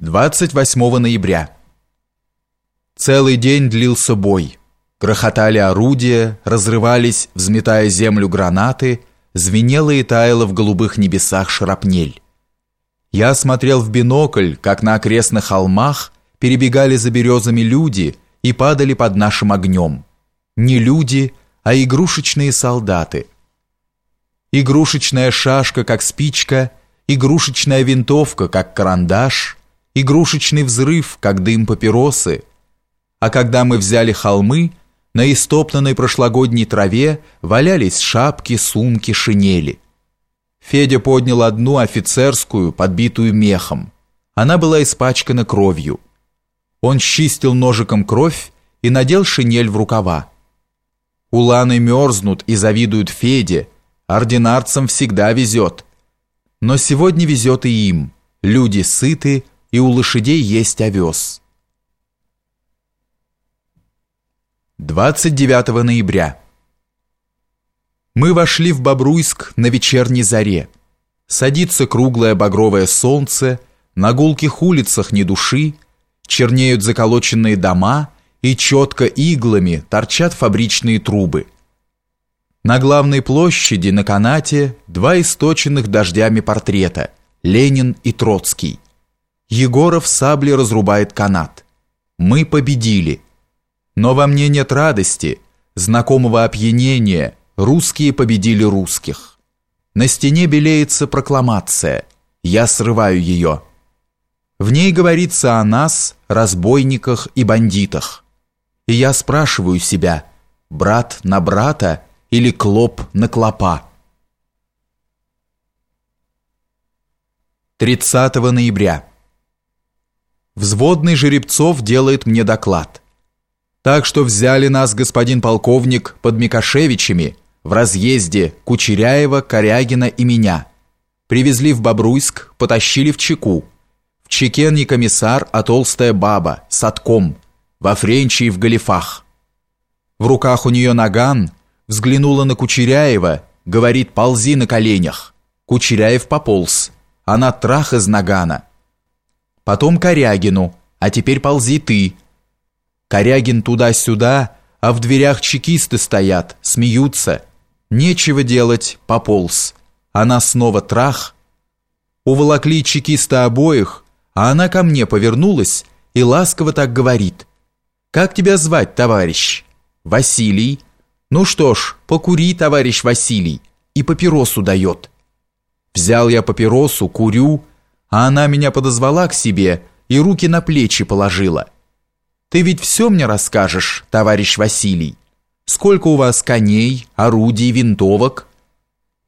28 ноября. Целый день длился бой. Грохотали орудия, разрывались, взметая землю гранаты, звенело и таяло в голубых небесах шрапнель. Я смотрел в бинокль, как на окрестных холмах перебегали за березами люди и падали под нашим огнем. Не люди, а игрушечные солдаты. Игрушечная шашка, как спичка, игрушечная винтовка, как карандаш — игрушечный взрыв, как дым папиросы. А когда мы взяли холмы, на истоптанной прошлогодней траве валялись шапки, сумки, шинели. Федя поднял одну офицерскую, подбитую мехом. Она была испачкана кровью. Он счистил ножиком кровь и надел шинель в рукава. Уланы мерзнут и завидуют Феде, ординарцам всегда везет. Но сегодня везет и им. Люди сыты, и у лошадей есть овес. 29 ноября. Мы вошли в Бобруйск на вечерней заре. Садится круглое багровое солнце, на гулких улицах ни души, чернеют заколоченные дома и четко иглами торчат фабричные трубы. На главной площади на канате два источенных дождями портрета – Ленин и Троцкий – Егоров саблей разрубает канат. Мы победили. Но во мне нет радости, знакомого опьянения. Русские победили русских. На стене белеется прокламация. Я срываю ее. В ней говорится о нас, разбойниках и бандитах. И я спрашиваю себя, брат на брата или клоп на клопа? 30 ноября. Взводный Жеребцов делает мне доклад. Так что взяли нас, господин полковник, под Микошевичами, в разъезде Кучеряева, Корягина и меня. Привезли в Бобруйск, потащили в Чеку. В Чеке не комиссар, а толстая баба, с отком, во френче и в галифах. В руках у нее наган, взглянула на Кучеряева, говорит, ползи на коленях. Кучеряев пополз. Она трах из нагана потом Корягину, а теперь ползи ты. Корягин туда-сюда, а в дверях чекисты стоят, смеются. Нечего делать, пополз. Она снова трах. Уволокли чекиста обоих, а она ко мне повернулась и ласково так говорит. «Как тебя звать, товарищ?» «Василий». «Ну что ж, покури, товарищ Василий». И папиросу дает. Взял я папиросу, курю, а она меня подозвала к себе и руки на плечи положила. «Ты ведь все мне расскажешь, товарищ Василий? Сколько у вас коней, орудий, винтовок?»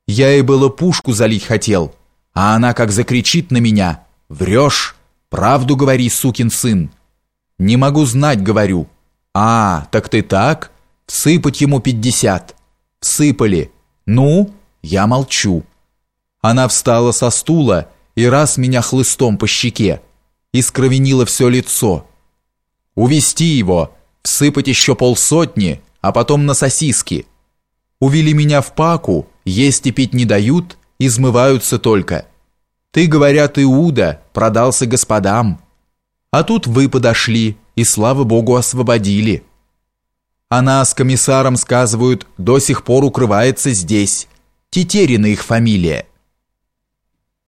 Я ей было пушку залить хотел, а она как закричит на меня «Врешь! Правду говори, сукин сын!» «Не могу знать, говорю». «А, так ты так? Всыпать ему пятьдесят». «Всыпали. Ну?» Я молчу. Она встала со стула и раз меня хлыстом по щеке, и скровенило все лицо. Увести его, всыпать еще полсотни, а потом на сосиски. Увели меня в паку, есть и пить не дают, измываются только. Ты, говорят, Иуда, продался господам. А тут вы подошли, и, слава богу, освободили. Она с комиссаром, сказывают, до сих пор укрывается здесь. Тетерина их фамилия.